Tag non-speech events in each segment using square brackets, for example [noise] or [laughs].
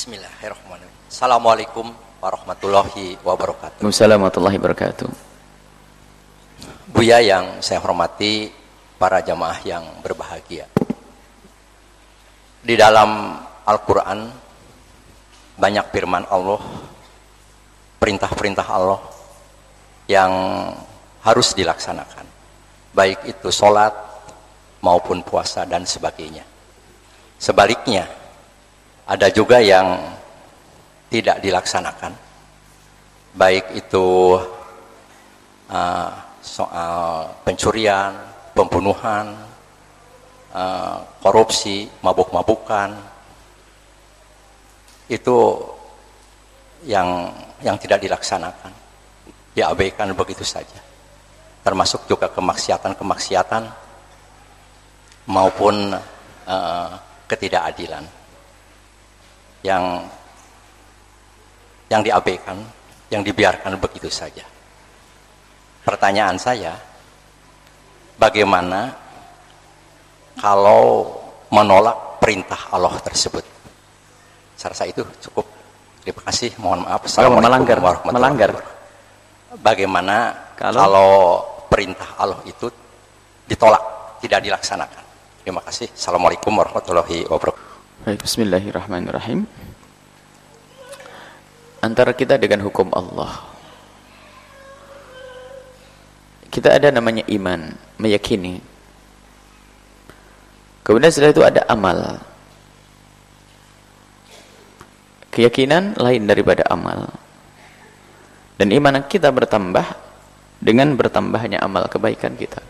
Bismillahirrahmanirrahim. Assalamualaikum warahmatullahi wabarakatuh. Waalaikumsalam warahmatullahi wabarakatuh. Buya yang saya hormati, para jamaah yang berbahagia. Di dalam Al-Quran, banyak firman Allah, perintah-perintah Allah yang harus dilaksanakan. Baik itu sholat maupun puasa dan sebagainya. Sebaliknya, ada juga yang tidak dilaksanakan. Baik itu uh, soal pencurian pembunuhan uh, korupsi mabuk-mabukan. Itu yang yang tidak dilaksanakan. Diabaikan begitu saja. Termasuk juga kemaksiatan-kemaksiatan maupun uh, ketidakadilan yang yang diabaikan, yang dibiarkan begitu saja. Pertanyaan saya, bagaimana kalau menolak perintah Allah tersebut? Saya rasa itu cukup. Terima kasih. Mohon maaf. Assalamualaikum melanggar, melanggar. Bagaimana kalau, kalau perintah Allah itu ditolak, tidak dilaksanakan? Terima kasih. Assalamualaikum warahmatullahi wabarakatuh. Baik, bismillahirrahmanirrahim. Antara kita dengan hukum Allah. Kita ada namanya iman, meyakini. Kemudian setelah itu ada amal. Keyakinan lain daripada amal. Dan iman kita bertambah dengan bertambahnya amal kebaikan kita.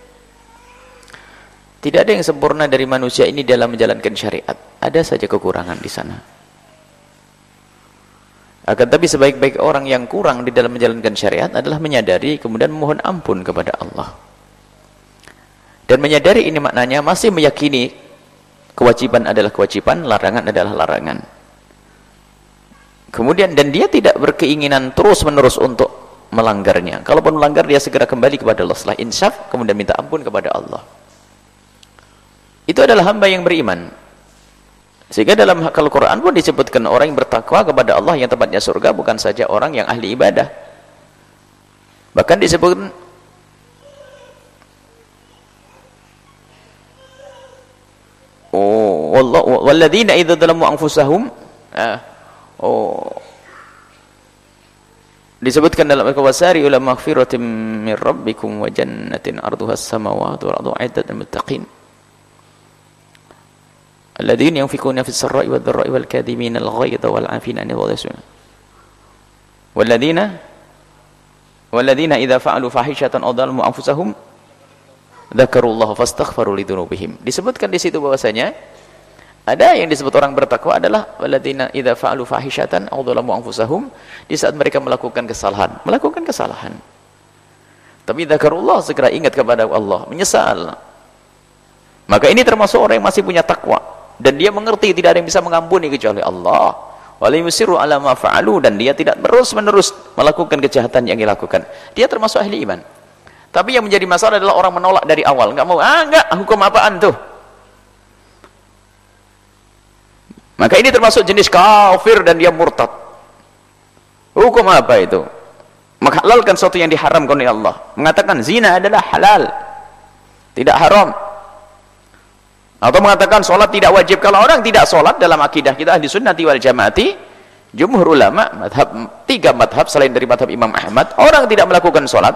Tidak ada yang sempurna dari manusia ini dalam menjalankan syariat. Ada saja kekurangan di sana. Akan tapi sebaik-baik orang yang kurang di dalam menjalankan syariat adalah menyadari kemudian mohon ampun kepada Allah. Dan menyadari ini maknanya masih meyakini kewajiban adalah kewajiban, larangan adalah larangan. Kemudian dan dia tidak berkeinginan terus-menerus untuk melanggarnya. Kalaupun melanggar dia segera kembali kepada Allah setelah insaf kemudian minta ampun kepada Allah itu adalah hamba yang beriman. Sehingga dalam Al-Quran pun disebutkan orang yang bertakwa kepada Allah yang tempatnya surga bukan saja orang yang ahli ibadah. Bahkan disebutkan oh wallah walladzina idza dzalamu anfusahum ah, oh. Disebutkan dalam al-kawasari ulama maghfiratin min rabbikum wa jannatin arduha as-samawati wal ardu alladzina yunfikuna fis sarra'i wad dharra'i wal kadhimina al ghaidha wal 'afina 'anil wadhasuna walladzina walladzina idza fa'alu fahishatan aw dhalmu anfusahum dzakarullaha fastaghfaru lidzunubihim disebutkan di situ bahwasanya ada yang disebut orang bertakwa adalah walladzina idza fa'alu fahishatan aw dhalamu anfusahum di saat mereka melakukan kesalahan. Melakukan kesalahan. Tapi dzakarullah segera ingat kepada Allah. Menyesal. Maka ini termasuk orang yang masih punya takwa dan dia mengerti tidak ada yang bisa mengampuni kecuali Allah. Walimusiru ala ma dan dia tidak terus-menerus melakukan kejahatan yang dilakukan. Dia termasuk ahli iman. Tapi yang menjadi masalah adalah orang menolak dari awal. Enggak mau ah enggak hukum apaan tuh? Maka ini termasuk jenis kafir dan dia murtad. Hukum apa itu? Menghalalkan sesuatu yang diharamkan oleh Allah. Mengatakan zina adalah halal. Tidak haram atau mengatakan sholat tidak wajib. Kalau orang tidak sholat dalam akidah kita ahli sunnati wal jamaati jumhur ulama madhab, tiga madhab selain dari madhab Imam Ahmad orang tidak melakukan sholat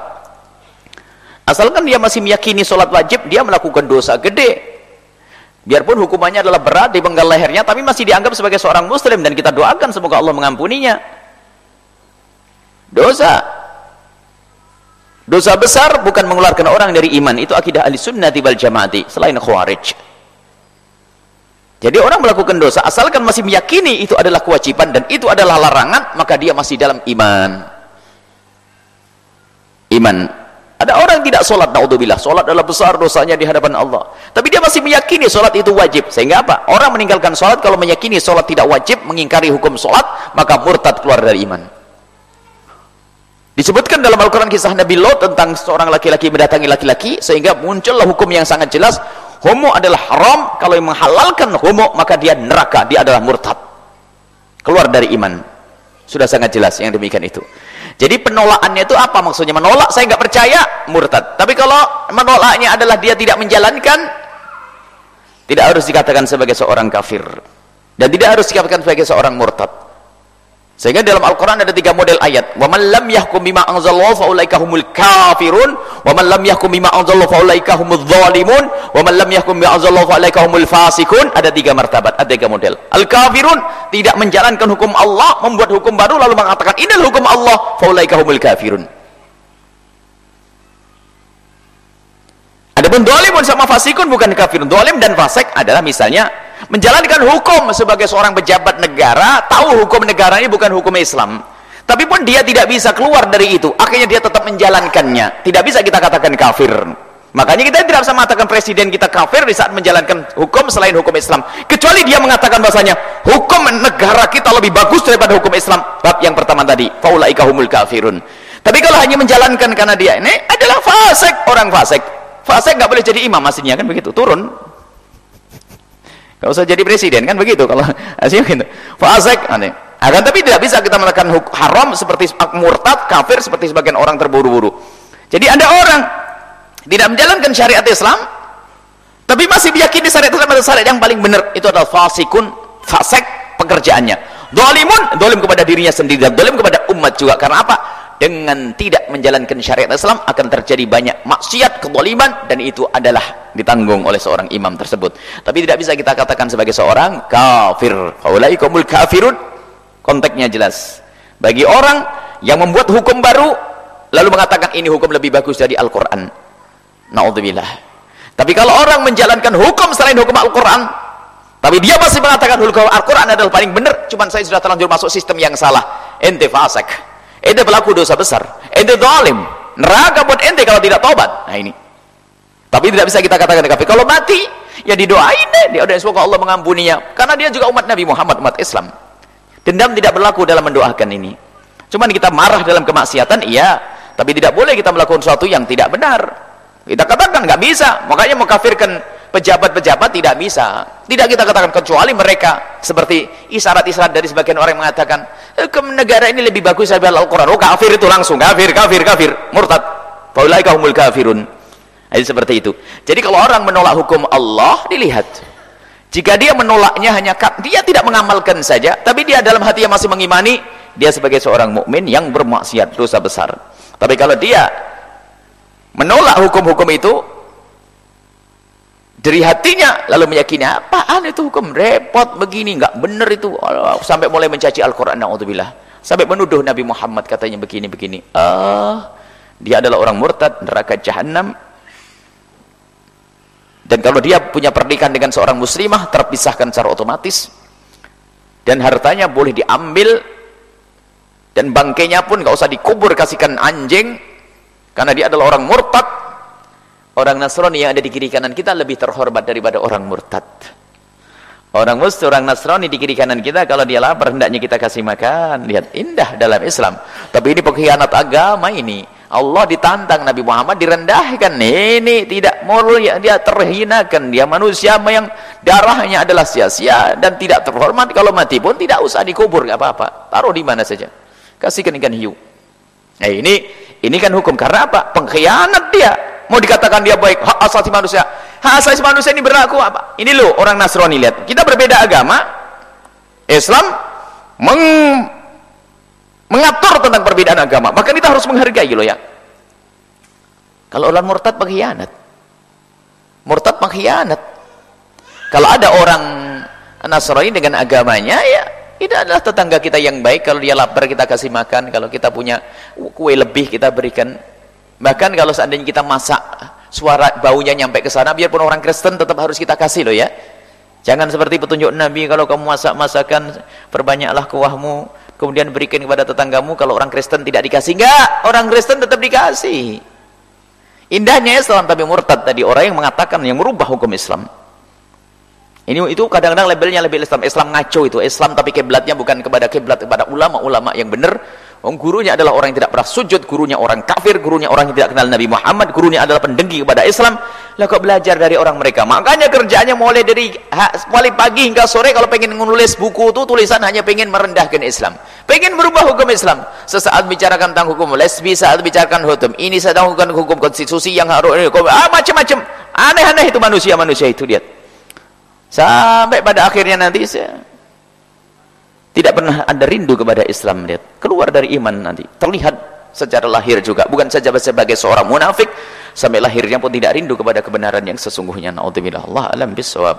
asalkan dia masih meyakini sholat wajib dia melakukan dosa gede. Biarpun hukumannya adalah berat di penggal lehernya tapi masih dianggap sebagai seorang muslim dan kita doakan semoga Allah mengampuninya. Dosa. Dosa besar bukan mengeluarkan orang dari iman. Itu akidah ahli sunnati wal jamaati selain khawarij jadi orang melakukan dosa asalkan masih meyakini itu adalah kewajiban dan itu adalah larangan, maka dia masih dalam iman. Iman. Ada orang tidak sholat, naudzubillah. Sholat adalah besar dosanya di hadapan Allah. Tapi dia masih meyakini sholat itu wajib. Sehingga apa? Orang meninggalkan sholat kalau meyakini sholat tidak wajib, mengingkari hukum sholat, maka murtad keluar dari iman. Disebutkan dalam Al-Quran kisah Nabi Lot tentang seorang laki-laki mendatangi laki-laki, sehingga muncullah hukum yang sangat jelas homo adalah haram kalau yang menghalalkan homo maka dia neraka dia adalah murtad. Keluar dari iman. Sudah sangat jelas yang demikian itu. Jadi penolakannya itu apa maksudnya? Menolak saya nggak percaya murtad. Tapi kalau menolaknya adalah dia tidak menjalankan tidak harus dikatakan sebagai seorang kafir. Dan tidak harus dikatakan sebagai seorang murtad sehingga dalam Al-Quran ada tiga model ayat. Humul kafirun, wa man lam yahkum bima anzalallahu fa ulaika humudz zalimun, wa man lam yahkum bima anzalallahu fa ulaika humul fasikun. Ada tiga martabat, ada tiga model. Al-kafirun tidak menjalankan hukum Allah, membuat hukum baru lalu mengatakan inilah hukum Allah, fa ulaika humul Adapun dolimun sama fasikun bukan kafirun. Dolim dan fasik adalah misalnya menjalankan hukum sebagai seorang pejabat negara tahu hukum negara ini bukan hukum Islam. Tapi pun dia tidak bisa keluar dari itu. Akhirnya dia tetap menjalankannya. Tidak bisa kita katakan kafir. Makanya kita tidak bisa mengatakan presiden kita kafir di saat menjalankan hukum selain hukum Islam. Kecuali dia mengatakan bahasanya hukum negara kita lebih bagus daripada hukum Islam. Bab yang pertama tadi. Faulaika humul kafirun. Tapi kalau hanya menjalankan karena dia ini adalah fasik orang fasik fasik nggak boleh jadi imam aslinya kan begitu turun Gak usah jadi presiden kan begitu kalau [laughs] hasilnya gitu. Fasik aneh. Akan tapi tidak bisa kita melakukan haram seperti murtad, kafir seperti sebagian orang terburu-buru. Jadi ada orang tidak menjalankan syariat Islam tapi masih meyakini syariat Islam adalah syariat yang paling benar. Itu adalah fasikun, fasik pekerjaannya. Dolimun, dolim kepada dirinya sendiri dan dolim kepada umat juga. Karena apa? Dengan tidak menjalankan syariat Islam akan terjadi banyak maksiat, kezaliman dan itu adalah ditanggung oleh seorang imam tersebut. Tapi tidak bisa kita katakan sebagai seorang kafir. Faulaikumul kafirun. Konteksnya jelas. Bagi orang yang membuat hukum baru lalu mengatakan ini hukum lebih bagus dari Al-Qur'an. Nauzubillah. Tapi kalau orang menjalankan hukum selain hukum Al-Qur'an, tapi dia masih mengatakan hukum Al-Qur'an adalah paling benar, cuman saya sudah terlanjur masuk sistem yang salah. Ente fasik ente pelaku dosa besar. Ente zalim. Neraka buat ente kalau tidak tobat nah ini. Tapi tidak bisa kita katakan kafir. Kalau mati ya didoain deh. Dia udah semoga Allah mengampuninya. Karena dia juga umat Nabi Muhammad umat Islam. Dendam tidak berlaku dalam mendoakan ini. Cuman kita marah dalam kemaksiatan iya. Tapi tidak boleh kita melakukan sesuatu yang tidak benar. Kita katakan nggak bisa. Makanya mengkafirkan pejabat-pejabat tidak bisa. Tidak kita katakan kecuali mereka. Seperti isyarat-isyarat dari sebagian orang yang mengatakan eh, negara ini lebih bagus daripada Al-Quran. Oh kafir itu langsung. Kafir, kafir, kafir. Murtad. Faulaika humul kafirun jadi seperti itu. Jadi kalau orang menolak hukum Allah dilihat. Jika dia menolaknya hanya dia tidak mengamalkan saja tapi dia dalam hati yang masih mengimani dia sebagai seorang mukmin yang bermaksiat dosa besar. Tapi kalau dia menolak hukum-hukum itu dari hatinya lalu meyakini apaan itu hukum? Repot begini nggak benar itu. Sampai mulai mencaci Al-Quran na'udzubillah. Sampai menuduh Nabi Muhammad katanya begini-begini ah dia adalah orang murtad neraka jahanam dan kalau dia punya pernikahan dengan seorang muslimah terpisahkan secara otomatis. Dan hartanya boleh diambil dan bangkainya pun nggak usah dikubur kasihkan anjing. Karena dia adalah orang murtad orang Nasrani yang ada di kiri kanan kita lebih terhormat daripada orang murtad. Orang muslim, orang Nasrani di kiri kanan kita kalau dia lapar hendaknya kita kasih makan. Lihat indah dalam Islam. Tapi ini pengkhianat agama ini. Allah ditantang Nabi Muhammad direndahkan. Ini tidak mulia dia terhinakan. Dia manusia yang darahnya adalah sia-sia dan tidak terhormat. Kalau mati pun tidak usah dikubur gak apa-apa. Taruh di mana saja. Kasihkan ikan hiu. Nah ini ini kan hukum. Karena apa? Pengkhianat dia. Mau dikatakan dia baik. Hak asasi manusia. Hak asasi manusia ini berlaku apa? Ini loh orang Nasrani lihat. Kita berbeda agama. Islam meng, mengatur tentang perbedaan agama. Maka kita harus menghargai loh ya. Kalau orang murtad pengkhianat. Murtad pengkhianat. Kalau ada orang Nasrani dengan agamanya ya itu adalah tetangga kita yang baik. Kalau dia lapar kita kasih makan. Kalau kita punya kue lebih kita berikan. Bahkan kalau seandainya kita masak suara baunya nyampe ke sana biarpun orang Kristen tetap harus kita kasih loh ya. Jangan seperti petunjuk Nabi kalau kamu masak masakan perbanyaklah kuahmu kemudian berikan kepada tetanggamu kalau orang Kristen tidak dikasih. Enggak! Orang Kristen tetap dikasih. Indahnya Islam tapi murtad tadi orang yang mengatakan yang merubah hukum Islam ini itu kadang-kadang labelnya label Islam. Islam ngaco itu. Islam tapi kiblatnya bukan kepada kiblat kepada ulama-ulama yang benar. Gurunya adalah orang yang tidak pernah sujud, gurunya orang kafir, gurunya orang yang tidak kenal Nabi Muhammad, gurunya adalah pendengki kepada Islam. lah kok belajar dari orang mereka? Makanya kerjaannya mulai dari mulai pagi hingga sore kalau pengen menulis buku itu tulisan hanya pengen merendahkan Islam. Pengen berubah hukum Islam. Sesaat bicarakan tentang hukum lesbi saat bicarakan hukum ini sedang hukum hukum konstitusi yang harus ah macam-macam. Aneh-aneh itu manusia-manusia itu lihat sampai pada akhirnya nanti saya tidak pernah ada rindu kepada Islam lihat keluar dari iman nanti. Terlihat secara lahir juga. Bukan saja sebagai seorang munafik sampai lahirnya pun tidak rindu kepada kebenaran yang sesungguhnya. Naudzubillah. Allah alam bisawab